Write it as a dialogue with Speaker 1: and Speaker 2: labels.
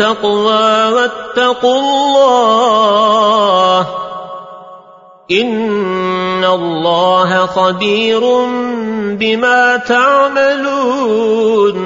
Speaker 1: واتقوا الله إن الله خبير بما تعملون